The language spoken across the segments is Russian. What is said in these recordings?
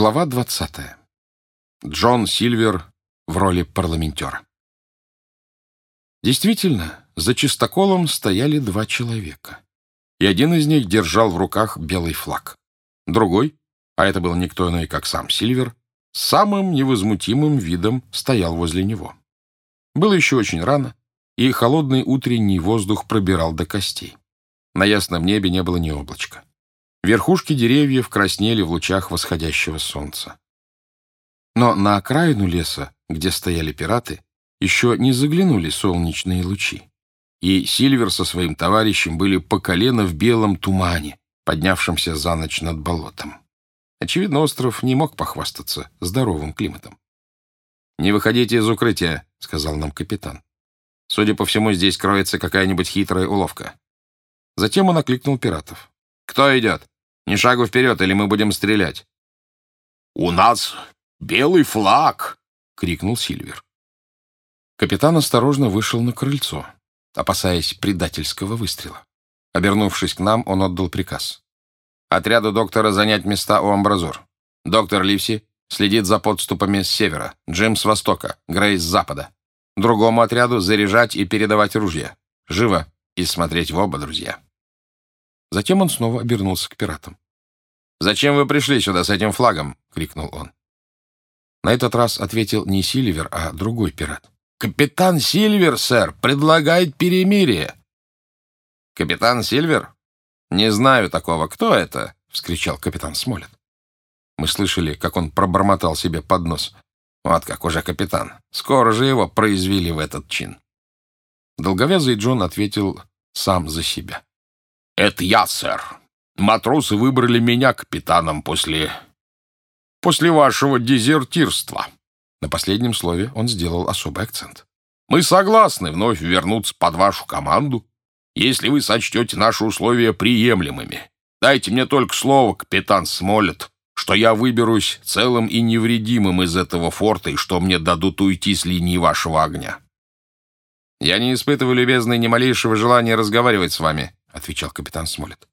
Глава 20. Джон Сильвер в роли парламентера. Действительно, за чистоколом стояли два человека. И один из них держал в руках белый флаг. Другой, а это был никто иной, как сам Сильвер, самым невозмутимым видом стоял возле него. Было еще очень рано, и холодный утренний воздух пробирал до костей. На ясном небе не было ни облачка. Верхушки деревьев краснели в лучах восходящего солнца. Но на окраину леса, где стояли пираты, еще не заглянули солнечные лучи. И Сильвер со своим товарищем были по колено в белом тумане, поднявшемся за ночь над болотом. Очевидно, остров не мог похвастаться здоровым климатом. «Не выходите из укрытия», — сказал нам капитан. «Судя по всему, здесь кроется какая-нибудь хитрая уловка». Затем он окликнул пиратов. «Кто идет? Ни шагу вперед, или мы будем стрелять?» «У нас белый флаг!» — крикнул Сильвер. Капитан осторожно вышел на крыльцо, опасаясь предательского выстрела. Обернувшись к нам, он отдал приказ. «Отряду доктора занять места у амбразур. Доктор Ливси следит за подступами с севера, Джим с востока, Грей с запада. Другому отряду заряжать и передавать ружья. Живо и смотреть в оба, друзья». Затем он снова обернулся к пиратам. «Зачем вы пришли сюда с этим флагом?» — крикнул он. На этот раз ответил не Сильвер, а другой пират. «Капитан Сильвер, сэр, предлагает перемирие». «Капитан Сильвер? Не знаю такого. Кто это?» — вскричал капитан Смолет. Мы слышали, как он пробормотал себе под нос. «Вот как уже капитан. Скоро же его произвели в этот чин». Долговязый Джон ответил сам за себя. «Это я, сэр. Матросы выбрали меня капитаном после... после вашего дезертирства». На последнем слове он сделал особый акцент. «Мы согласны вновь вернуться под вашу команду, если вы сочтете наши условия приемлемыми. Дайте мне только слово, капитан Смолет, что я выберусь целым и невредимым из этого форта и что мне дадут уйти с линии вашего огня». «Я не испытываю, любезный, ни малейшего желания разговаривать с вами», — отвечал капитан Смолет.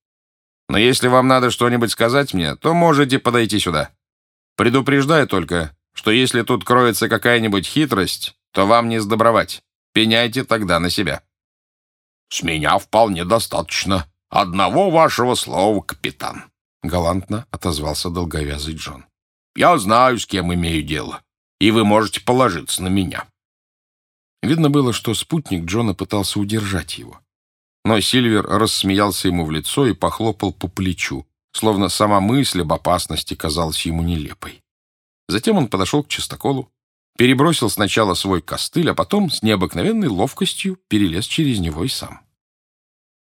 «Но если вам надо что-нибудь сказать мне, то можете подойти сюда. Предупреждаю только, что если тут кроется какая-нибудь хитрость, то вам не сдобровать. Пеняйте тогда на себя». «С меня вполне достаточно. Одного вашего слова, капитан», — галантно отозвался долговязый Джон. «Я знаю, с кем имею дело, и вы можете положиться на меня». Видно было, что спутник Джона пытался удержать его. Но Сильвер рассмеялся ему в лицо и похлопал по плечу, словно сама мысль об опасности казалась ему нелепой. Затем он подошел к чистоколу, перебросил сначала свой костыль, а потом с необыкновенной ловкостью перелез через него и сам.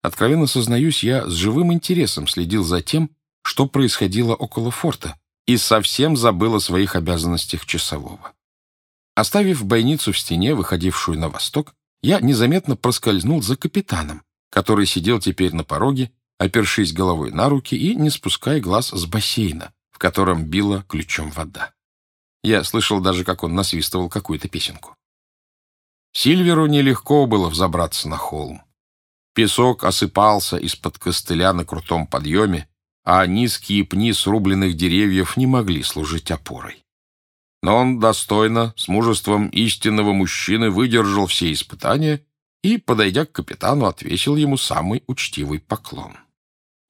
Откровенно сознаюсь, я с живым интересом следил за тем, что происходило около форта, и совсем забыл о своих обязанностях часового. Оставив бойницу в стене, выходившую на восток, я незаметно проскользнул за капитаном, который сидел теперь на пороге, опершись головой на руки и не спуская глаз с бассейна, в котором била ключом вода. Я слышал даже, как он насвистывал какую-то песенку. Сильверу нелегко было взобраться на холм. Песок осыпался из-под костыля на крутом подъеме, а низкие пни срубленных деревьев не могли служить опорой. Но он достойно, с мужеством истинного мужчины, выдержал все испытания и, подойдя к капитану, отвесил ему самый учтивый поклон.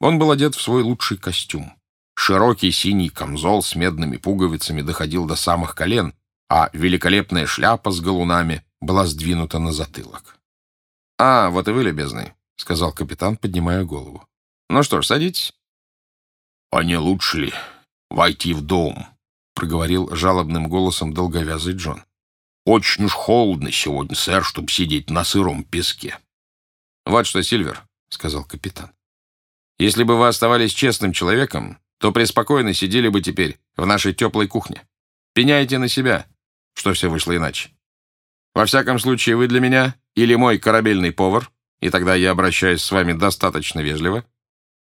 Он был одет в свой лучший костюм. Широкий синий камзол с медными пуговицами доходил до самых колен, а великолепная шляпа с галунами была сдвинута на затылок. — А, вот и вы, любезный, — сказал капитан, поднимая голову. — Ну что ж, садитесь. — А не лучше ли войти в дом? — проговорил жалобным голосом долговязый Джон. Очень уж холодно сегодня, сэр, чтобы сидеть на сыром песке. — Вот что, Сильвер, — сказал капитан. — Если бы вы оставались честным человеком, то преспокойно сидели бы теперь в нашей теплой кухне. Пеняйте на себя, что все вышло иначе. Во всяком случае, вы для меня или мой корабельный повар, и тогда я обращаюсь с вами достаточно вежливо,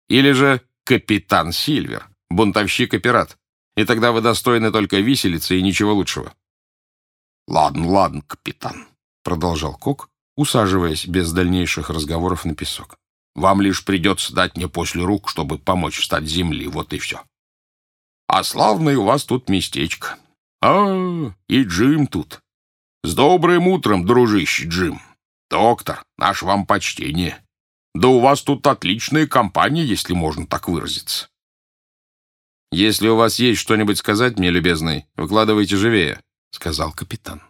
или же капитан Сильвер, бунтовщик и пират, и тогда вы достойны только виселицы и ничего лучшего. «Ладно, ладно, капитан», — продолжал Кок, усаживаясь без дальнейших разговоров на песок. «Вам лишь придется дать мне после рук, чтобы помочь встать земли, вот и все». А славное у вас тут местечко. А, и Джим тут. С добрым утром, дружище Джим. Доктор, наш вам почтение. Да у вас тут отличная компания, если можно так выразиться. Если у вас есть что-нибудь сказать мне, любезный, выкладывайте живее, сказал капитан.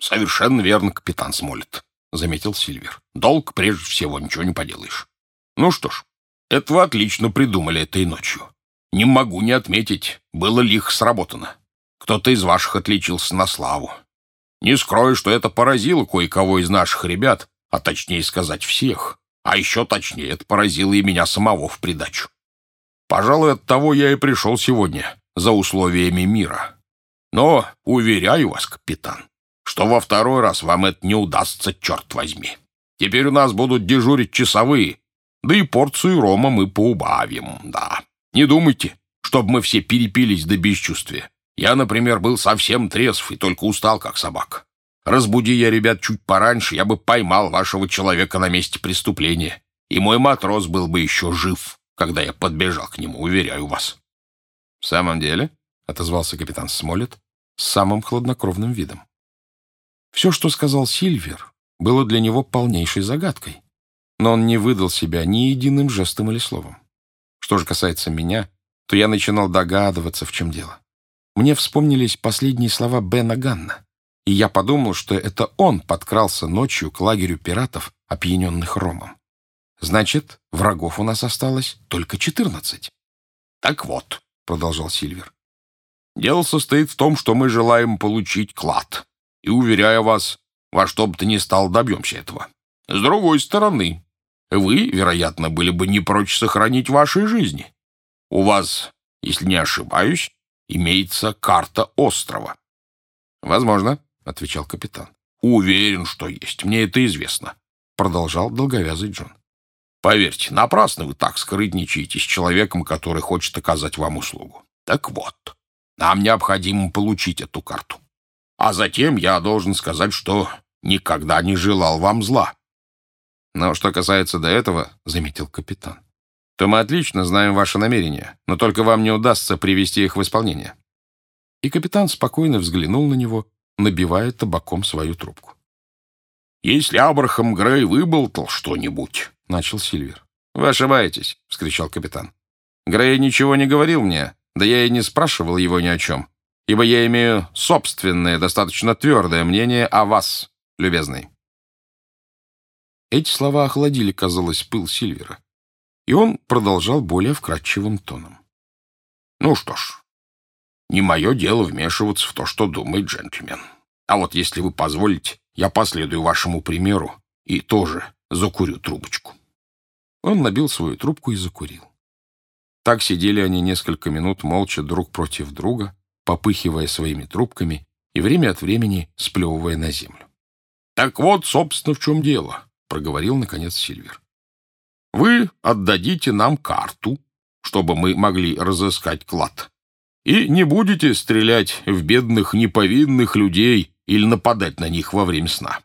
Совершенно верно, капитан Смолет, заметил Сильвер. Долг прежде всего, ничего не поделаешь. Ну что ж, это вы отлично придумали этой ночью. Не могу не отметить, было лихо сработано. Кто-то из ваших отличился на славу. Не скрою, что это поразило кое-кого из наших ребят, а точнее сказать всех. А еще точнее, это поразило и меня самого в придачу. Пожалуй, от того я и пришел сегодня, за условиями мира. Но, уверяю вас, капитан, что во второй раз вам это не удастся, черт возьми. Теперь у нас будут дежурить часовые, да и порцию рома мы поубавим, да. Не думайте, чтобы мы все перепились до бесчувствия. Я, например, был совсем трезв и только устал, как собака. Разбуди я ребят чуть пораньше, я бы поймал вашего человека на месте преступления, и мой матрос был бы еще жив, когда я подбежал к нему, уверяю вас. — В самом деле? — отозвался капитан Смолет с самым хладнокровным видом. Все, что сказал Сильвер, было для него полнейшей загадкой, но он не выдал себя ни единым жестом или словом. Что же касается меня, то я начинал догадываться, в чем дело. Мне вспомнились последние слова Бена Ганна, и я подумал, что это он подкрался ночью к лагерю пиратов, опьяненных ромом. Значит, врагов у нас осталось только четырнадцать. «Так вот», — продолжал Сильвер, — «дело состоит в том, что мы желаем получить клад. И, уверяю вас, во что бы то ни стало добьемся этого. С другой стороны, вы, вероятно, были бы не прочь сохранить ваши жизни. У вас, если не ошибаюсь, имеется карта острова. «Возможно», — отвечал капитан. «Уверен, что есть. Мне это известно», — продолжал долговязый Джон. «Поверьте, напрасно вы так скрытничаете с человеком, который хочет оказать вам услугу. Так вот, нам необходимо получить эту карту. А затем я должен сказать, что никогда не желал вам зла». «Но что касается до этого», — заметил капитан, то мы отлично знаем ваши намерения, но только вам не удастся привести их в исполнение». И капитан спокойно взглянул на него, набивая табаком свою трубку. «Если Абрахам Грей выболтал что-нибудь», — начал Сильвер. «Вы ошибаетесь», — вскричал капитан. «Грей ничего не говорил мне, да я и не спрашивал его ни о чем, ибо я имею собственное, достаточно твердое мнение о вас, любезный». Эти слова охладили, казалось, пыл Сильвера. И он продолжал более вкрадчивым тоном. «Ну что ж, не мое дело вмешиваться в то, что думает джентльмен. А вот если вы позволите, я последую вашему примеру и тоже закурю трубочку». Он набил свою трубку и закурил. Так сидели они несколько минут молча друг против друга, попыхивая своими трубками и время от времени сплевывая на землю. «Так вот, собственно, в чем дело», — проговорил, наконец, Сильвер. Вы отдадите нам карту, чтобы мы могли разыскать клад. И не будете стрелять в бедных неповинных людей или нападать на них во время сна.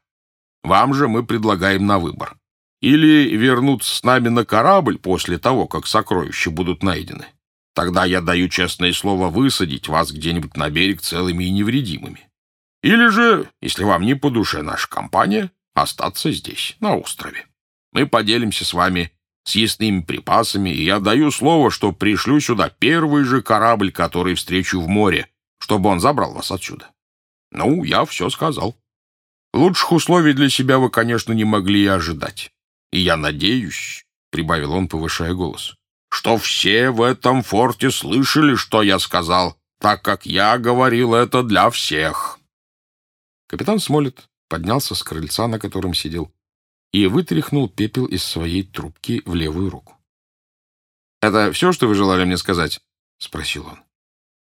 Вам же мы предлагаем на выбор. Или вернуться с нами на корабль после того, как сокровища будут найдены. Тогда я даю честное слово высадить вас где-нибудь на берег целыми и невредимыми. Или же, если вам не по душе наша компания, остаться здесь, на острове. Мы поделимся с вами съестными припасами, и я даю слово, что пришлю сюда первый же корабль, который встречу в море, чтобы он забрал вас отсюда. Ну, я все сказал. Лучших условий для себя вы, конечно, не могли и ожидать. И я надеюсь, — прибавил он, повышая голос, — что все в этом форте слышали, что я сказал, так как я говорил это для всех. Капитан Смолет поднялся с крыльца, на котором сидел, и вытряхнул пепел из своей трубки в левую руку. «Это все, что вы желали мне сказать?» — спросил он.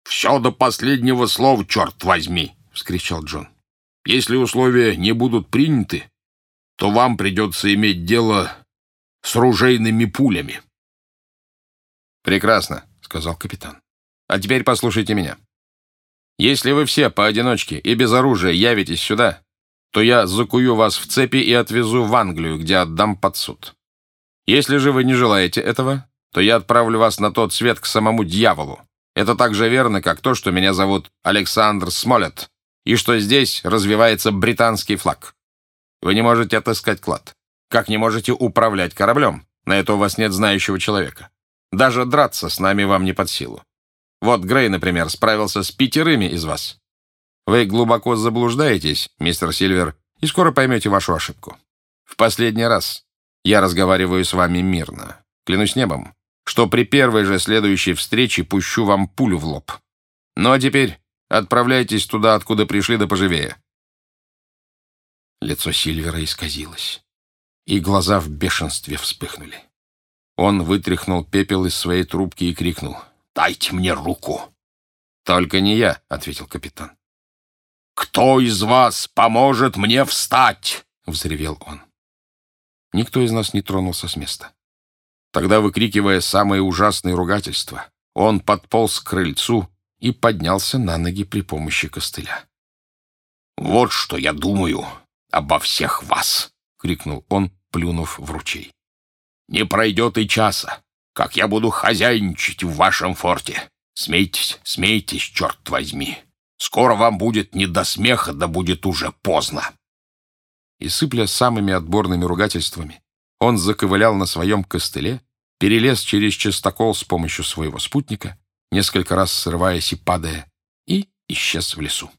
«Все до последнего слова, черт возьми!» — вскричал Джон. «Если условия не будут приняты, то вам придется иметь дело с ружейными пулями». «Прекрасно», — сказал капитан. «А теперь послушайте меня. Если вы все поодиночке и без оружия явитесь сюда, то я закую вас в цепи и отвезу в Англию, где отдам под суд. Если же вы не желаете этого, то я отправлю вас на тот свет к самому дьяволу, Это так же верно, как то, что меня зовут Александр Смолет, и что здесь развивается британский флаг. Вы не можете отыскать клад. Как не можете управлять кораблем? На это у вас нет знающего человека. Даже драться с нами вам не под силу. Вот Грей, например, справился с пятерыми из вас. Вы глубоко заблуждаетесь, мистер Сильвер, и скоро поймете вашу ошибку. В последний раз я разговариваю с вами мирно. Клянусь небом, что при первой же следующей встрече пущу вам пулю в лоб. Ну а теперь отправляйтесь туда, откуда пришли, да поживее». Лицо Сильвера исказилось, и глаза в бешенстве вспыхнули. Он вытряхнул пепел из своей трубки и крикнул «Дайте мне руку!» «Только не я», — ответил капитан. «Кто из вас поможет мне встать?» — взревел он. Никто из нас не тронулся с места. Тогда, выкрикивая самые ужасные ругательства, он подполз к крыльцу и поднялся на ноги при помощи костыля. «Вот что я думаю обо всех вас!» — крикнул он, плюнув в ручей. «Не пройдет и часа, как я буду хозяйничать в вашем форте. Смейтесь, смейтесь, черт возьми. Скоро вам будет не до смеха, да будет уже поздно». И, сыпля самыми отборными ругательствами, он заковылял на своем костыле, перелез через частокол с помощью своего спутника, несколько раз срываясь и падая, и исчез в лесу.